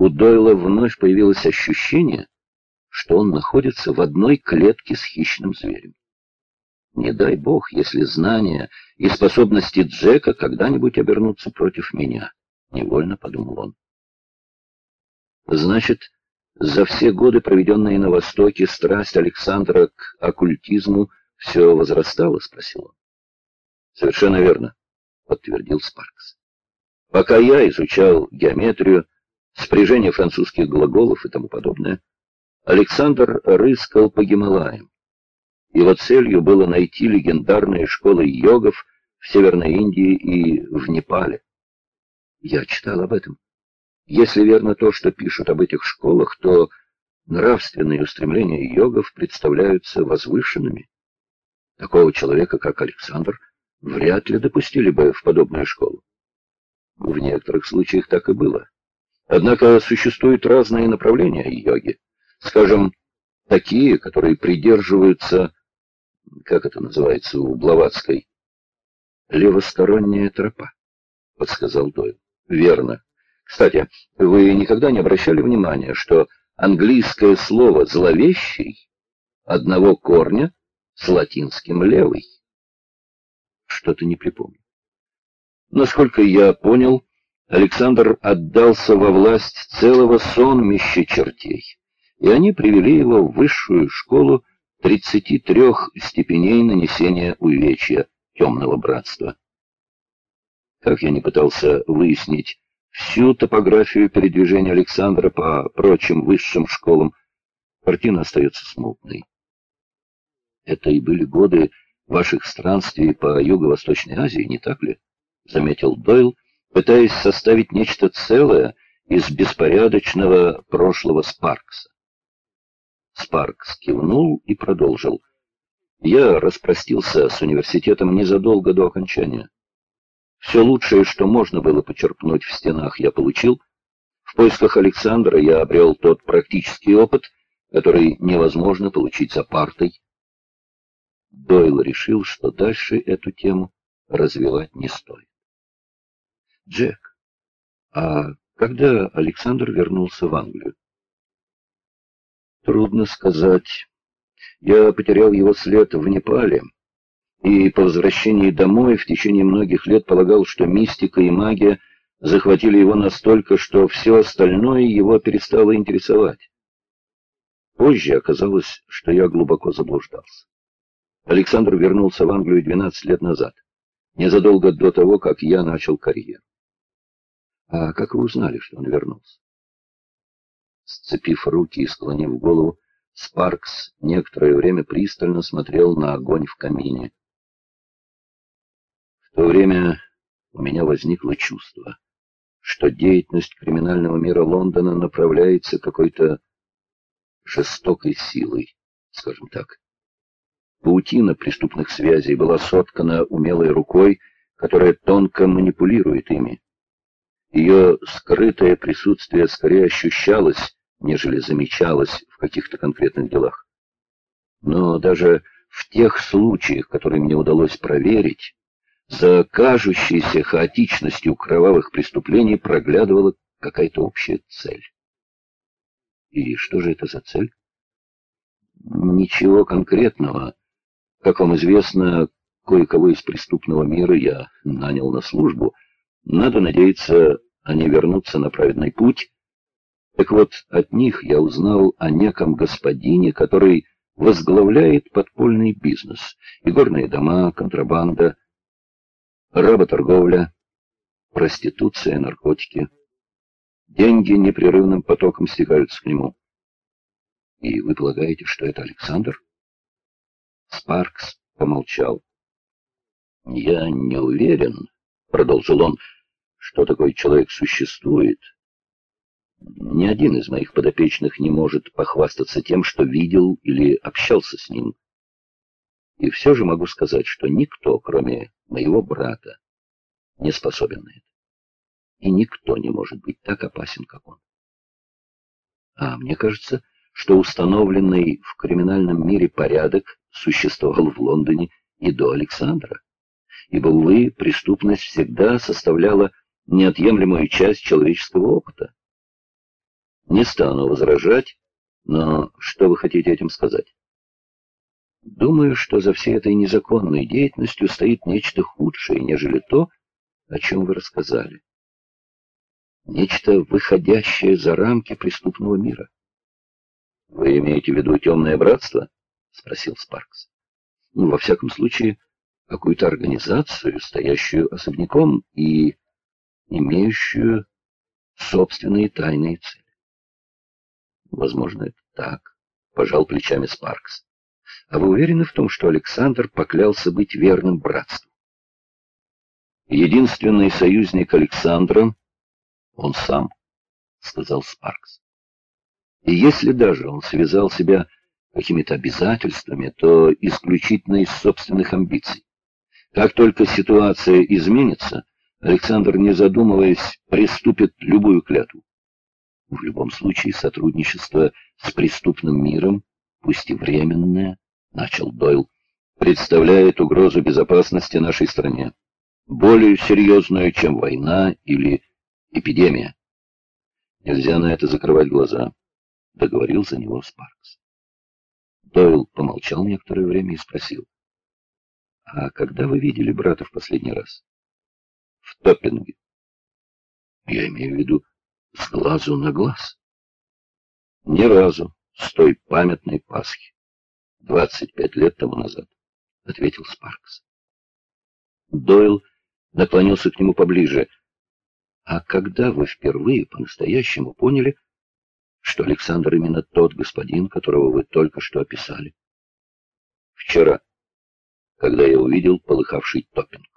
у Дойла вновь появилось ощущение, что он находится в одной клетке с хищным зверем. Не дай бог, если знания и способности Джека когда-нибудь обернутся против меня, — невольно подумал он. Значит, за все годы, проведенные на Востоке, страсть Александра к оккультизму все возрастала, — спросил он. — Совершенно верно, — подтвердил Спаркс. Пока я изучал геометрию, спряжение французских глаголов и тому подобное, Александр рыскал по Гималаям. Его целью было найти легендарные школы йогов в Северной Индии и в Непале. Я читал об этом. Если верно то, что пишут об этих школах, то нравственные устремления йогов представляются возвышенными. Такого человека, как Александр, вряд ли допустили бы в подобную школу. В некоторых случаях так и было. Однако существуют разные направления йоги. Скажем, такие, которые придерживаются, как это называется у Блаватской, левосторонняя тропа, подсказал Дойл. Верно. Кстати, вы никогда не обращали внимания, что английское слово «зловещий» одного корня с латинским «левый»? Что-то не припомню. Насколько я понял, Александр отдался во власть целого сонмища чертей, и они привели его в высшую школу 33 степеней нанесения увечья темного братства. Как я не пытался выяснить всю топографию передвижения Александра по прочим высшим школам, картина остается смутной. Это и были годы ваших странствий по Юго-Восточной Азии, не так ли? — заметил Дойл, пытаясь составить нечто целое из беспорядочного прошлого Спаркса. Спаркс кивнул и продолжил. Я распростился с университетом незадолго до окончания. Все лучшее, что можно было почерпнуть в стенах, я получил. В поисках Александра я обрел тот практический опыт, который невозможно получить за партой. Дойл решил, что дальше эту тему развивать не стоит. Джек, а когда Александр вернулся в Англию? Трудно сказать. Я потерял его след в Непале, и по возвращении домой в течение многих лет полагал, что мистика и магия захватили его настолько, что все остальное его перестало интересовать. Позже оказалось, что я глубоко заблуждался. Александр вернулся в Англию 12 лет назад, незадолго до того, как я начал карьеру. А как вы узнали, что он вернулся? Сцепив руки и склонив голову, Спаркс некоторое время пристально смотрел на огонь в камине. В то время у меня возникло чувство, что деятельность криминального мира Лондона направляется какой-то жестокой силой, скажем так. Паутина преступных связей была соткана умелой рукой, которая тонко манипулирует ими. Ее скрытое присутствие скорее ощущалось, нежели замечалось в каких-то конкретных делах. Но даже в тех случаях, которые мне удалось проверить, за кажущейся хаотичностью кровавых преступлений проглядывала какая-то общая цель. И что же это за цель? Ничего конкретного. Как вам известно, кое-кого из преступного мира я нанял на службу — надо надеяться, они вернутся на праведный путь. Так вот, от них я узнал о неком господине, который возглавляет подпольный бизнес. Игорные дома, контрабанда, работорговля, проституция, наркотики. Деньги непрерывным потоком стекаются к нему. И вы полагаете, что это Александр? Спаркс помолчал. Я не уверен, — продолжил он, — что такой человек существует. Ни один из моих подопечных не может похвастаться тем, что видел или общался с ним. И все же могу сказать, что никто, кроме моего брата, не способен на это. И никто не может быть так опасен, как он. А мне кажется, что установленный в криминальном мире порядок существовал в Лондоне и до Александра ибо, увы, преступность всегда составляла неотъемлемую часть человеческого опыта. Не стану возражать, но что вы хотите этим сказать? Думаю, что за всей этой незаконной деятельностью стоит нечто худшее, нежели то, о чем вы рассказали. Нечто выходящее за рамки преступного мира. Вы имеете в виду темное братство? Спросил Спаркс. Ну, во всяком случае, какую-то организацию, стоящую особняком и имеющую собственные тайные цели. Возможно, это так, пожал плечами Спаркс. А вы уверены в том, что Александр поклялся быть верным братству? Единственный союзник Александра — он сам, — сказал Спаркс. И если даже он связал себя какими-то обязательствами, то исключительно из собственных амбиций. Как только ситуация изменится, Александр, не задумываясь, приступит любую клятву. В любом случае сотрудничество с преступным миром, пусть и временное, начал Дойл, представляет угрозу безопасности нашей стране, более серьезную, чем война или эпидемия. Нельзя на это закрывать глаза, договорил за него Спаркс. Дойл помолчал некоторое время и спросил, «А когда вы видели брата в последний раз?» «В Топпинге». «Я имею в виду с глазу на глаз». «Ни разу, с той памятной Пасхи. Двадцать пять лет тому назад, — ответил Спаркс. Дойл наклонился к нему поближе. А когда вы впервые по-настоящему поняли, что Александр именно тот господин, которого вы только что описали? Вчера, когда я увидел полыхавший топинг.